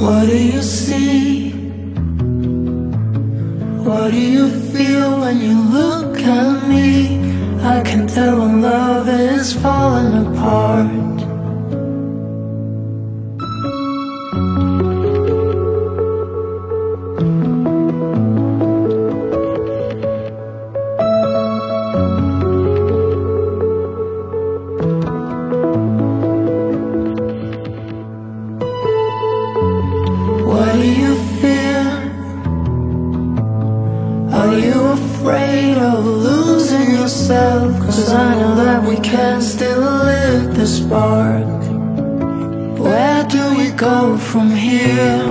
What do you see? What do you feel when you look at me? I can tell when love is falling apart. You afraid of losing yourself? Cause I know that we can still live the spark. Where do we go from here?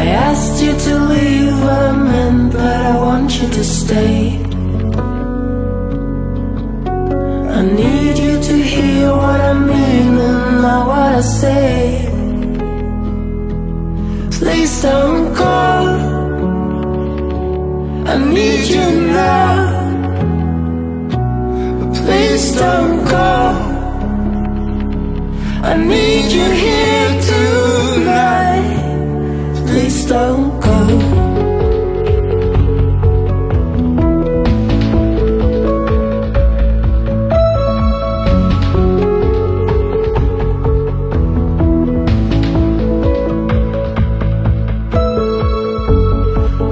I asked you to leave a man, but I want you to stay. I need you to hear what I mean and not what I say. Don't go.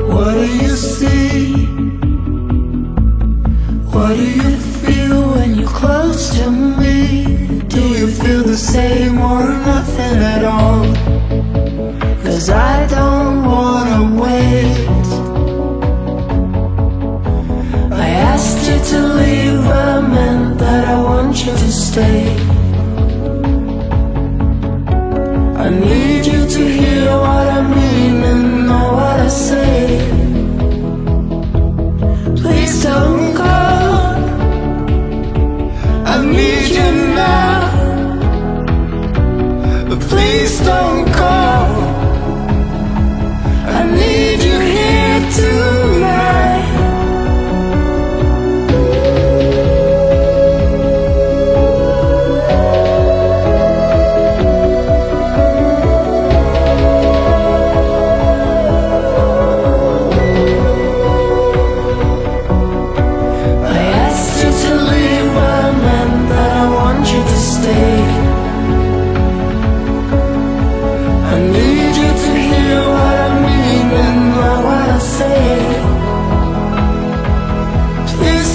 What do you see? What do you feel when you're close to me? Do you feel the same or nothing at all? Cause I want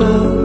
I